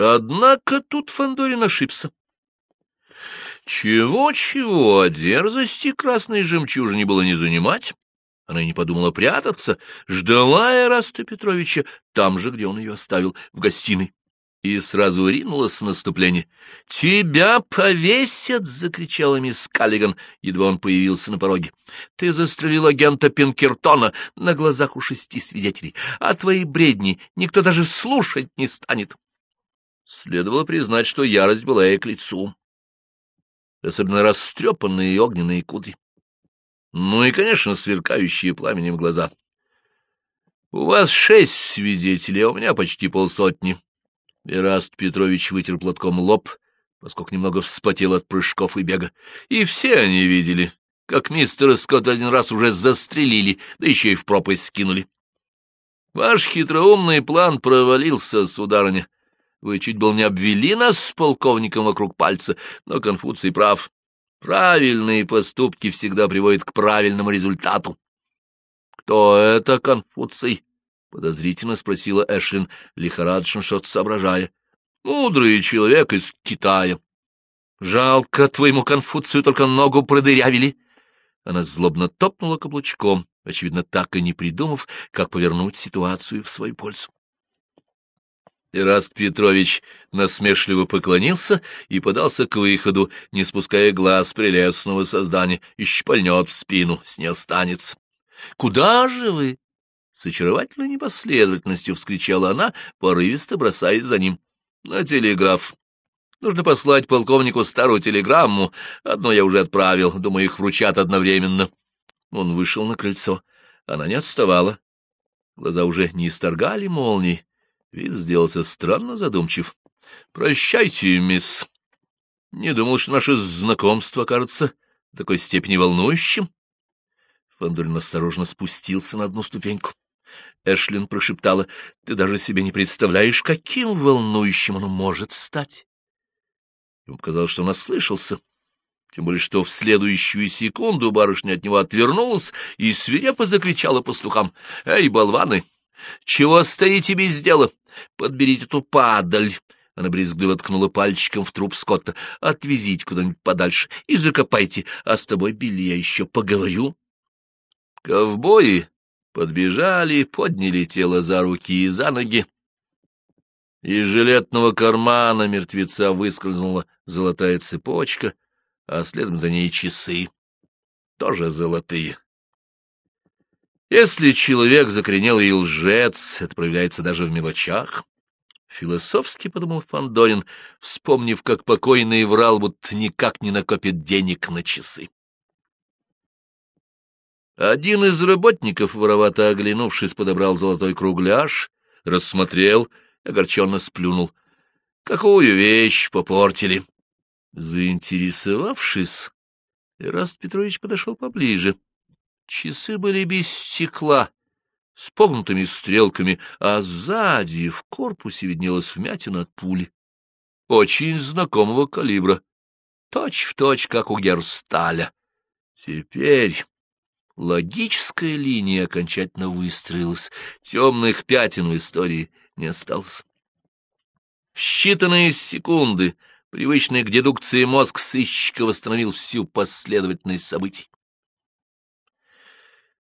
Однако тут Фандорин ошибся. Чего-чего, а дерзости красной жемчужине было не занимать. Она и не подумала прятаться, ждала Эраста Петровича там же, где он ее оставил, в гостиной и сразу ринулась в наступление. «Тебя повесят!» — закричала мисс Каллиган, едва он появился на пороге. «Ты застрелил агента Пинкертона на глазах у шести свидетелей, а твои бредни никто даже слушать не станет». Следовало признать, что ярость была ей к лицу. Особенно растрепанные и огненные кудри. Ну и, конечно, сверкающие пламенем глаза. — У вас шесть свидетелей, а у меня почти полсотни, Эраст Петрович вытер платком лоб, поскольку немного вспотел от прыжков и бега. И все они видели, как мистера Скотта один раз уже застрелили, да еще и в пропасть скинули. Ваш хитроумный план провалился, сударыня. Вы чуть был не обвели нас с полковником вокруг пальца, но Конфуций прав. Правильные поступки всегда приводят к правильному результату. — Кто это Конфуций? — подозрительно спросила Эшлин, лихорадочно что-то соображая. — Мудрый человек из Китая. — Жалко, твоему Конфуцию только ногу продырявили. Она злобно топнула каблучком, очевидно, так и не придумав, как повернуть ситуацию в свою пользу. Ираст Петрович насмешливо поклонился и подался к выходу, не спуская глаз прелестного создания, и шпальнет в спину, с ней останется. — Куда же вы? С очаровательной непоследовательностью вскричала она, порывисто бросаясь за ним. — На телеграф. Нужно послать полковнику старую телеграмму. Одну я уже отправил, думаю, их вручат одновременно. Он вышел на крыльцо. Она не отставала. Глаза уже не исторгали молнии. Вид сделался странно задумчив. — Прощайте, мисс. Не думал, что наше знакомство окажется в такой степени волнующим. Фандорин осторожно спустился на одну ступеньку. Эшлин прошептала, — ты даже себе не представляешь, каким волнующим оно может стать. Ему показалось, что он ослышался, тем более что в следующую секунду барышня от него отвернулась и свирепо закричала пастухам, — Эй, болваны, чего стоите без дела? Подберите эту падаль! Она брезгливо ткнула пальчиком в труп Скотта. — Отвезите куда-нибудь подальше и закопайте, а с тобой, Билли, я еще поговорю. Ковбои Подбежали, подняли тело за руки и за ноги. Из жилетного кармана мертвеца выскользнула золотая цепочка, а следом за ней часы, тоже золотые. Если человек закоренелый и лжец, это проявляется даже в мелочах. Философски подумал Фандорин, вспомнив, как покойный врал, будто никак не накопит денег на часы. Один из работников, воровато оглянувшись, подобрал золотой кругляш, рассмотрел, огорченно сплюнул. Какую вещь попортили! Заинтересовавшись, Эраст Петрович подошел поближе. Часы были без стекла, с погнутыми стрелками, а сзади в корпусе виднелась вмятина от пули. Очень знакомого калибра, точь в точь, как у Герсталя. Теперь Логическая линия окончательно выстроилась, темных пятен в истории не осталось. В считанные секунды привычный к дедукции мозг сыщика восстановил всю последовательность событий.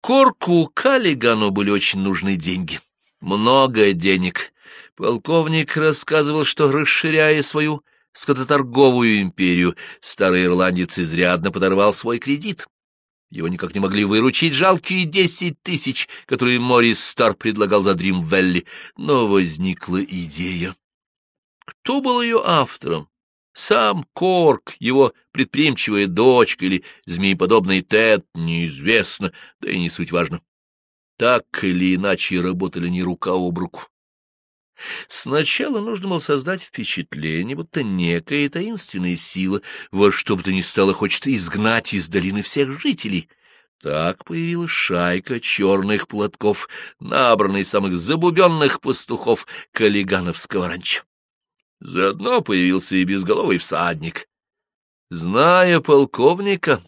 Корку Каллигану были очень нужны деньги. Много денег. Полковник рассказывал, что, расширяя свою скототорговую империю, старый ирландец изрядно подорвал свой кредит. Его никак не могли выручить жалкие десять тысяч, которые Морис Стар предлагал за Дримвелли, но возникла идея. Кто был ее автором? Сам Корк, его предприимчивая дочка или змееподобный Тед, неизвестно, да и не суть важно. Так или иначе работали они рука об руку. Сначала нужно было создать впечатление, будто некая таинственная сила во что бы то ни стало хочет изгнать из долины всех жителей. Так появилась шайка черных платков, набранная из самых забубенных пастухов Каллигановского ранчо. Заодно появился и безголовый всадник. Зная полковника,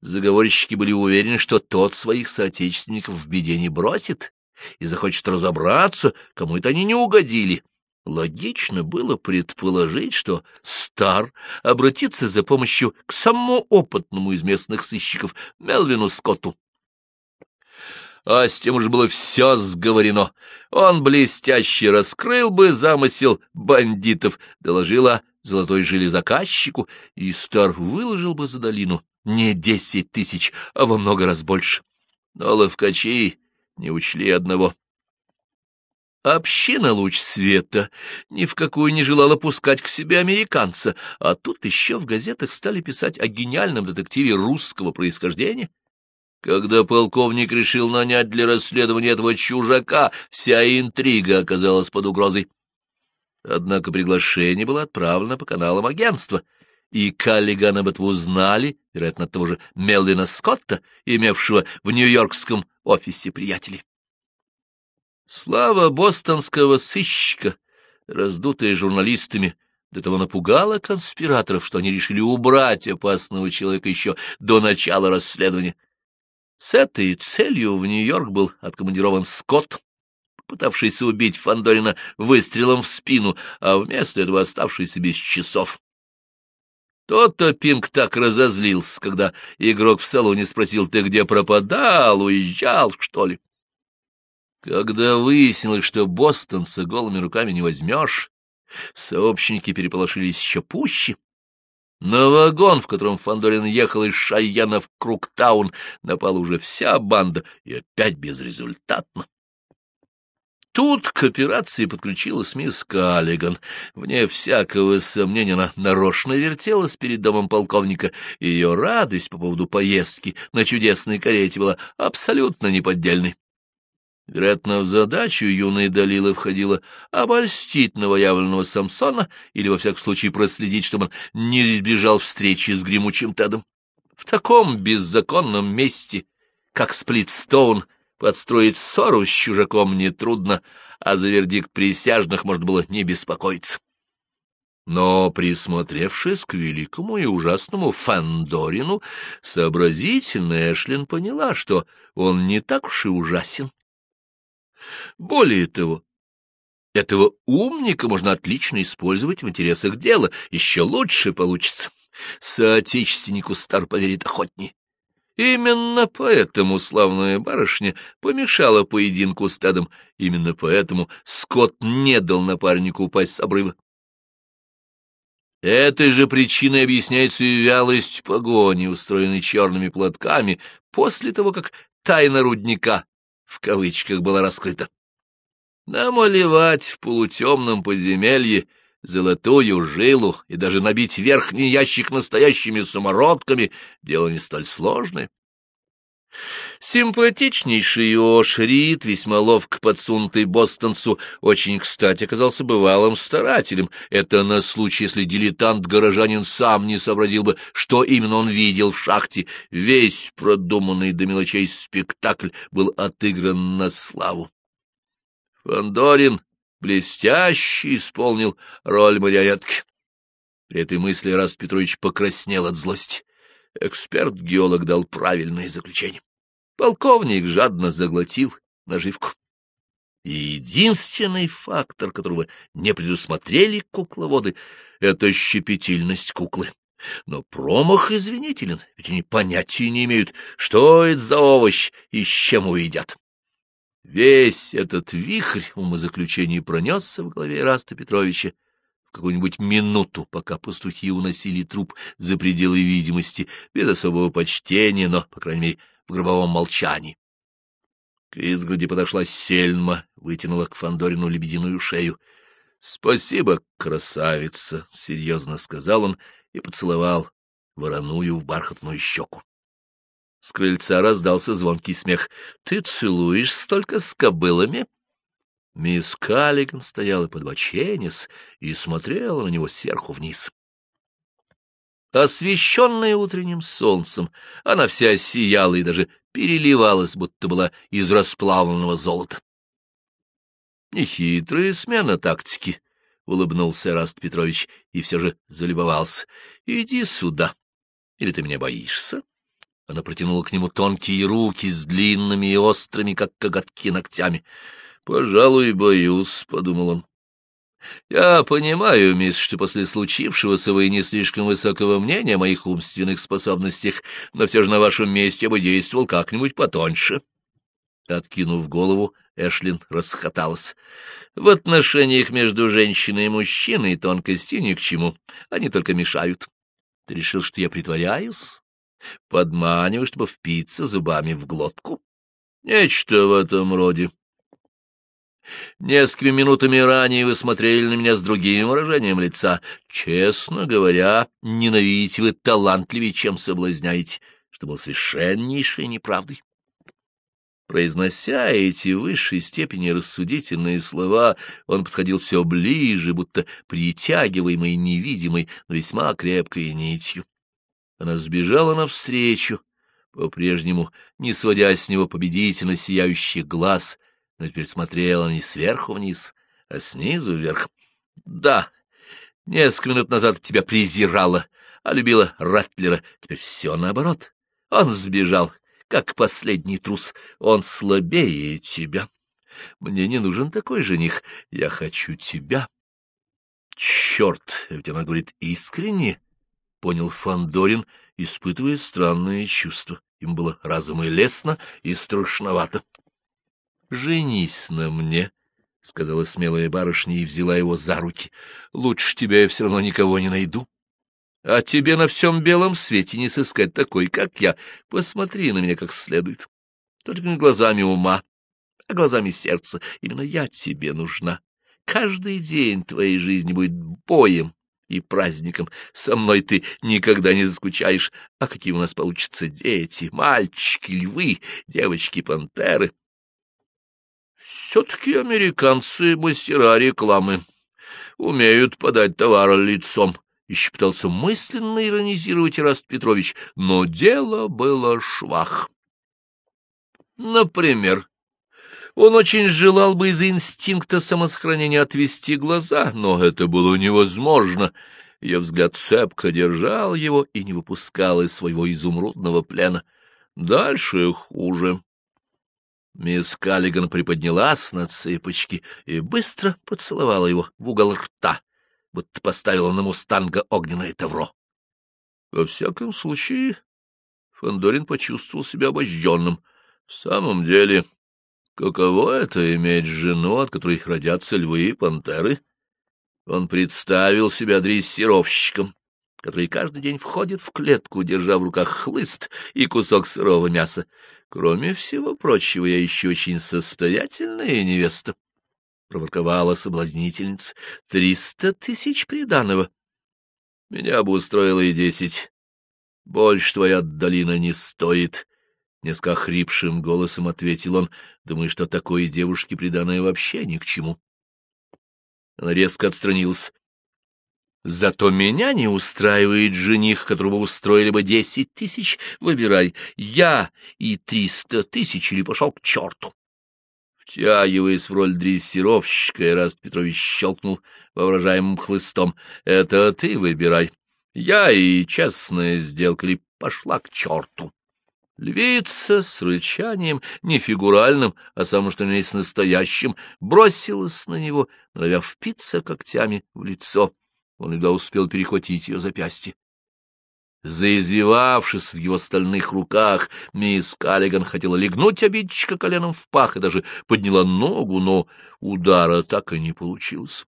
заговорщики были уверены, что тот своих соотечественников в беде не бросит, и захочет разобраться, кому это они не угодили. Логично было предположить, что Стар обратится за помощью к самому опытному из местных сыщиков Мелвину Скотту. А с тем уже было все сговорено. Он блестяще раскрыл бы замысел бандитов, доложила золотой жиле заказчику, и Стар выложил бы за долину не десять тысяч, а во много раз больше. Но ловкачи не учли одного. Община луч света ни в какую не желала пускать к себе американца, а тут еще в газетах стали писать о гениальном детективе русского происхождения. Когда полковник решил нанять для расследования этого чужака, вся интрига оказалась под угрозой. Однако приглашение было отправлено по каналам агентства, и Каллиган об этом узнали, вероятно, от того же Мелвина Скотта, имевшего в нью-йоркском офисе приятелей. Слава бостонского сыщика, раздутая журналистами, до того напугала конспираторов, что они решили убрать опасного человека еще до начала расследования. С этой целью в Нью-Йорк был откомандирован Скотт, пытавшийся убить Фандорина выстрелом в спину, а вместо этого оставшийся без часов. Тот-то Пинг так разозлился, когда игрок в салоне спросил, ты где пропадал, уезжал, что ли? Когда выяснилось, что бостонца голыми руками не возьмешь, сообщники переполошились еще пуще. На вагон, в котором Фандорин ехал из Шайяна в Круктаун, напала уже вся банда, и опять безрезультатно. Тут к операции подключилась мисс Каллиган. Вне всякого сомнения она нарочно вертелась перед домом полковника, и ее радость по поводу поездки на чудесной карете была абсолютно неподдельной. Вероятно, в задачу юной Далила входило обольстить новоявленного Самсона или, во всяком случае, проследить, чтобы он не избежал встречи с гремучим Тедом. В таком беззаконном месте, как Сплитстоун, подстроить ссору с чужаком нетрудно, а за вердикт присяжных можно было не беспокоиться. Но, присмотревшись к великому и ужасному Фандорину, сообразительная Эшлин поняла, что он не так уж и ужасен более того, этого умника можно отлично использовать в интересах дела, еще лучше получится. Соотечественнику стар поверит охотнее. Именно поэтому славная барышня помешала поединку с Тедом, именно поэтому Скотт не дал напарнику упасть с обрыва. Этой же причиной объясняется и вялость погони, устроенной черными платками, после того, как тайна рудника в кавычках была раскрыта. Намалевать в полутемном подземелье золотую жилу и даже набить верхний ящик настоящими самородками — дело не столь сложное. Симпатичнейший Ошрид, весьма ловко подсунутый бостонцу, очень кстати оказался бывалым старателем. Это на случай, если дилетант-горожанин сам не сообразил бы, что именно он видел в шахте. Весь продуманный до мелочей спектакль был отыгран на славу. Фандорин блестяще исполнил роль марионетки. При этой мысли Раст Петрович покраснел от злости. Эксперт-геолог дал правильное заключение. Полковник жадно заглотил наживку. И единственный фактор, которого не предусмотрели кукловоды, — это щепетильность куклы. Но промах извинителен, ведь они понятия не имеют, что это за овощ и с чем уедят. Весь этот вихрь умозаключений пронесся в голове Раста Петровича, какую-нибудь минуту, пока пастухи уносили труп за пределы видимости, без особого почтения, но, по крайней мере, в гробовом молчании. К изгороди подошла Сельма, вытянула к Фандорину лебединую шею. — Спасибо, красавица, — серьезно сказал он и поцеловал вороную в бархатную щеку. С крыльца раздался звонкий смех. — Ты целуешь столько с кобылами? — Мисс Каллиган стояла под боченец и смотрела на него сверху вниз. Освещенная утренним солнцем, она вся сияла и даже переливалась, будто была из расплавленного золота. Нехитрая смена тактики, — улыбнулся Раст Петрович и все же залюбовался. — Иди сюда. Или ты меня боишься? Она протянула к нему тонкие руки с длинными и острыми, как коготки, ногтями. — Пожалуй, боюсь, — подумал он. Я понимаю, мисс, что после случившегося вы не слишком высокого мнения о моих умственных способностях, но все же на вашем месте я бы действовал как-нибудь потоньше. Откинув голову, Эшлин расхоталась. В отношениях между женщиной и мужчиной тонкости ни к чему, они только мешают. Ты решил, что я притворяюсь? Подманиваю, чтобы впиться зубами в глотку? Нечто в этом роде. Несколькими минутами ранее вы смотрели на меня с другим выражением лица. Честно говоря, ненавидите вы талантливее, чем соблазняете, что было совершеннейшей неправдой. Произнося эти в высшей степени рассудительные слова, он подходил все ближе, будто притягиваемый невидимой, но весьма крепкой нитью. Она сбежала навстречу, по-прежнему не сводя с него победительно сияющих глаз — но теперь смотрела не сверху вниз, а снизу вверх. Да, несколько минут назад тебя презирала, а любила Ратлера. Теперь все наоборот. Он сбежал, как последний трус. Он слабее тебя. Мне не нужен такой жених. Я хочу тебя. Черт, ведь она говорит искренне, — понял Фандорин, испытывая странные чувства. Им было разом и лестно, и страшновато женись на мне, — сказала смелая барышня и взяла его за руки. — Лучше тебя я все равно никого не найду. А тебе на всем белом свете не сыскать такой, как я. Посмотри на меня как следует. Только не глазами ума, а глазами сердца. Именно я тебе нужна. Каждый день твоей жизни будет боем и праздником. Со мной ты никогда не заскучаешь. А какие у нас получатся дети, мальчики, львы, девочки-пантеры. Все-таки американцы — мастера рекламы. Умеют подать товар лицом. Еще пытался мысленно иронизировать Ираст Петрович, но дело было швах. Например, он очень желал бы из инстинкта самосохранения отвести глаза, но это было невозможно. Ее взгляд цепко держал его и не выпускал из своего изумрудного плена. Дальше хуже. Мисс Каллиган приподнялась на цыпочки и быстро поцеловала его в угол рта, будто поставила на мустанга огненное тавро. Во всяком случае, Фандорин почувствовал себя обожженным. В самом деле, каково это — иметь жену, от которой родятся львы и пантеры? Он представил себя дрессировщиком, который каждый день входит в клетку, держа в руках хлыст и кусок сырого мяса. Кроме всего прочего, я еще очень состоятельная невеста, — проворковала соблазнительница. — Триста тысяч приданого. Меня бы устроило и десять. Больше твоя долина не стоит. Несколько хрипшим голосом ответил он, думая, что такой девушке приданное вообще ни к чему. Она резко отстранилась. Зато меня не устраивает жених, которого устроили бы десять тысяч. Выбирай, я и триста тысяч или пошел к черту. Втягиваясь в роль дрессировщика, Эраст Петрович щелкнул воображаемым хлыстом. — Это ты выбирай. Я и честная сделка или пошла к черту. Львица с рычанием, не фигуральным, а самым что ни есть настоящим, бросилась на него, норовя впиться когтями в лицо. Он едва успел перехватить ее запястье. Заизвивавшись в его стальных руках, мисс Каллиган хотела легнуть обидчика коленом в пах и даже подняла ногу, но удара так и не получилось.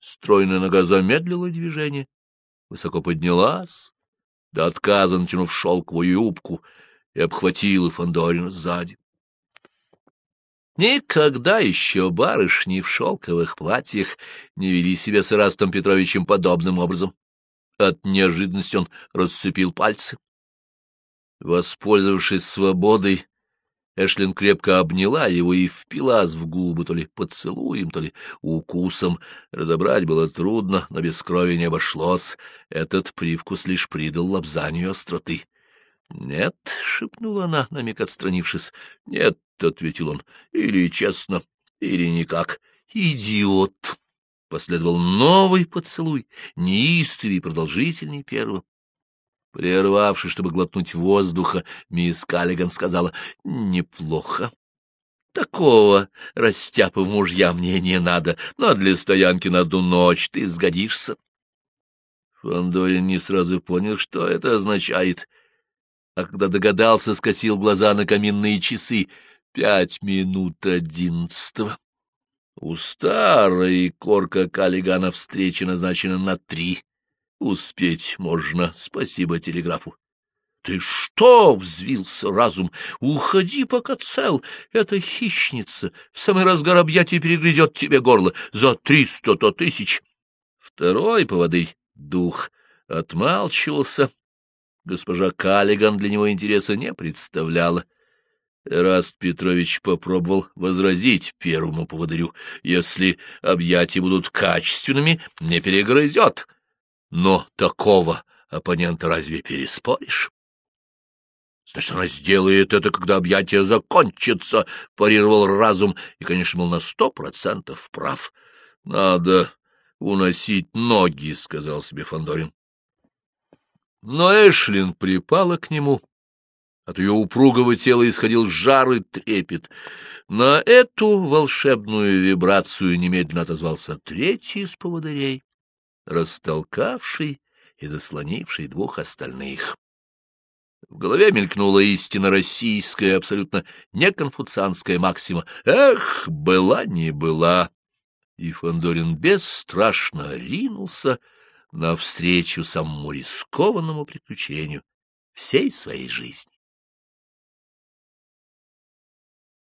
Стройная нога замедлила движение, высоко поднялась, до отказа натянув шелковую юбку, и обхватила Фандорина сзади. Никогда еще барышни в шелковых платьях не вели себя с Ирастом Петровичем подобным образом. От неожиданности он расцепил пальцы. Воспользовавшись свободой, Эшлин крепко обняла его и впилась в губы то ли поцелуем, то ли укусом. Разобрать было трудно, но без крови не обошлось. Этот привкус лишь придал лобзанию остроты. — Нет, — шепнула она, на миг отстранившись. — Нет, — ответил он, — или честно, или никак. — Идиот! Последовал новый поцелуй, неистовый и продолжительней первого. Прервавшись, чтобы глотнуть воздуха, мисс Каллиган сказала «Неплохо». Такого растяпа в мужья мне не надо, но для стоянки на одну ночь ты сгодишься. Фандорин не сразу понял, что это означает, а когда догадался, скосил глаза на каминные часы. Пять минут одиннадцатого. У старой корка Каллигана встреча назначена на три. Успеть можно, спасибо телеграфу. — Ты что? — взвился разум. — Уходи, пока цел. Эта хищница в самый разгар объятий перегрызет тебе горло за триста-то тысяч. Второй поводырь, дух, отмалчивался. Госпожа Каллиган для него интереса не представляла. Эраст Петрович попробовал возразить первому поводырю. Если объятия будут качественными, не перегрызет. Но такого оппонента разве переспоришь? Значит, она сделает это, когда объятия закончатся, — парировал разум, и, конечно, был на сто процентов прав. — Надо уносить ноги, — сказал себе Фандорин. Но Эшлин припала к нему. От ее упругого тела исходил жар и трепет. На эту волшебную вибрацию немедленно отозвался третий из поводырей, растолкавший и заслонивший двух остальных. В голове мелькнула истина российская, абсолютно неконфуцианская максима. Эх, была не была! И Фандорин бесстрашно ринулся навстречу самому рискованному приключению всей своей жизни.